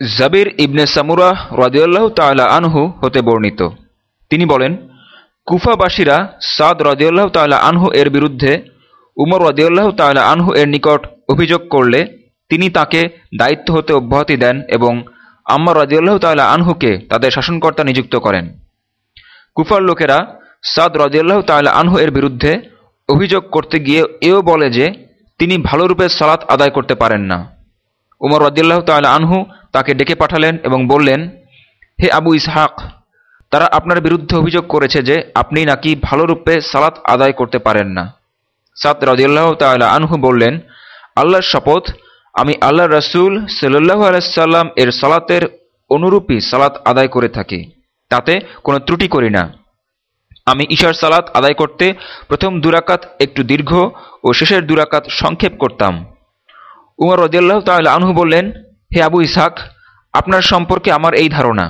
জাবির ইবনে সামুরাহ রদিয়াল্লাহ তাল্লাহ আনহু হতে বর্ণিত। তিনি বলেন, কুফাবাসীরা সাদ রদিয়াল্লাহ তাল্লাহ আনহু এর বিরুদ্ধে, উমর রদিয়াল্লাহ তাল্লাহ আনহু এর নিকট অভিযোগ করলে তিনি তাকে দায়িত্ব হতে অব্যাহতি দেন এবং আম্মা রদিয়াল্লাহ তাল্লাহ আনহুকে তাদের শাসনকর্তা নিযুক্ত করেন। কুফার লোকেরা সাদ রদিয়াল্লাহ তাল্লাহ আনহু এর বিরুদ্ধে অভিযোগ করতে গিয়ে এও বলে যে, তিনি ভালোরূপে সালাত আদায় করতে পারেন না। উমর রদিয়াল্লাহ তাল্লাহ আনহু তাকে ডেকে পাঠালেন এবং বললেন, হে আবু ইসহাক, তারা আপনার বিরুদ্ধে অভিযোগ করেছে যে আপনি নাকি ভালোরূপে সালাত আদায় করতে পারেন না। সাদ রদিয়াল্লাহ তাল্লাহ আনহু বললেন, আল্লাহর শপথ, আমি আল্লাহ রসুল সাল্লাহ আলাইসাল্লাম এর সালাতের অনুরূপী সালাত আদায় করে থাকি, তাতে কোনো ত্রুটি করি না। আমি ঈশার সালাত আদায় করতে প্রথম দুরাকাত একটু দীর্ঘ ও শেষের দুরাকাত সংক্ষেপ করতাম। উমর রদিয়াল্লাহ তাল্লাহ আনহু বললেন হে আবু ইসাক আপনার সম্পর্কে আমার এই ধারণা।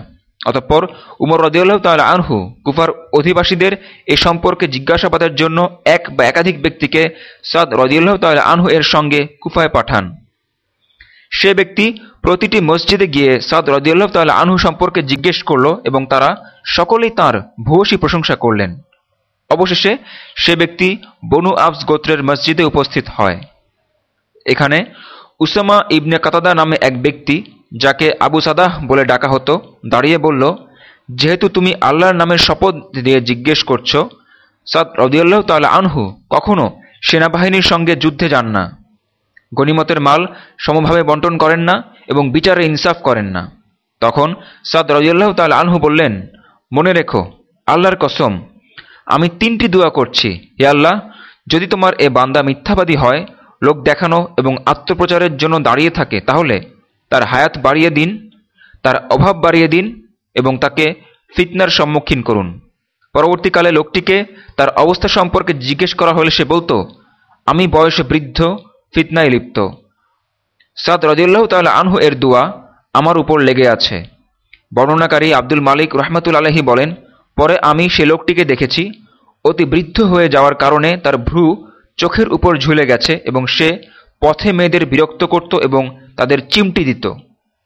অতঃপর উমর রদিউল্লাহ তাল আনহু কুফার অধিবাসীদের এ সম্পর্কে জিজ্ঞাসাবাদের জন্য এক বা একাধিক ব্যক্তিকে সাদ রদিউল্লাহ তাল আনহু এর সঙ্গে কুফায় পাঠান। সে ব্যক্তি প্রতিটি মসজিদে গিয়ে সাদ রদিউল্লাহ তাল আনহু সম্পর্কে জিজ্ঞেস করল এবং তারা সকলেই তাঁর ভূয়সী প্রশংসা করলেন। অবশেষে সে ব্যক্তি বনু আফস গোত্রের মসজিদে উপস্থিত হয়। এখানে উসামা ইবনে কাতাদা নামে এক ব্যক্তি, যাকে আবু সাদাহ বলে ডাকা হতো, দাঁড়িয়ে বলল, যেহেতু তুমি আল্লাহর নামের শপথ দিয়ে জিজ্ঞেস করছ, সাদ রদিয়াল্লাহ তাল আনহু কখনও সেনাবাহিনীর সঙ্গে যুদ্ধে যান না। গনিমতের মাল সমভাবে বন্টন করেন না এবং বিচারে ইনসাফ করেন না। তখন সাদ রদিয়াল্লাহ তাল আনহু বললেন, মনে রেখো, আল্লাহর কসম, আমি তিনটি দোয়া করছি। হে আল্লাহ, যদি তোমার এ বান্দা মিথ্যাবাদী হয় লোক দেখানো এবং আত্মপ্রচারের জন্য দাঁড়িয়ে থাকে, তাহলে তার হায়াত বাড়িয়ে দিন, তার অভাব বাড়িয়ে দিন এবং তাকে ফিতনার সম্মুখীন করুন। পরবর্তীকালে লোকটিকে তার অবস্থা সম্পর্কে জিজ্ঞেস করা হলে সে বলতো, আমি বয়সে বৃদ্ধ, ফিতনায় লিপ্ত। সাদ রদিউল্লাহ তাল্লাহ আনহু এর দোয়া আমার উপর লেগে আছে। বর্ণনাকারী আব্দুল মালিক রহমাতুল আলহী বলেন, পরে আমি সে লোকটিকে দেখেছি, অতি বৃদ্ধ হয়ে যাওয়ার কারণে তার ভ্রু চোখের উপর ঝুলে গেছে এবং সে পথে মেয়েদের বিরক্ত করত এবং তাদের চিমটি দিত।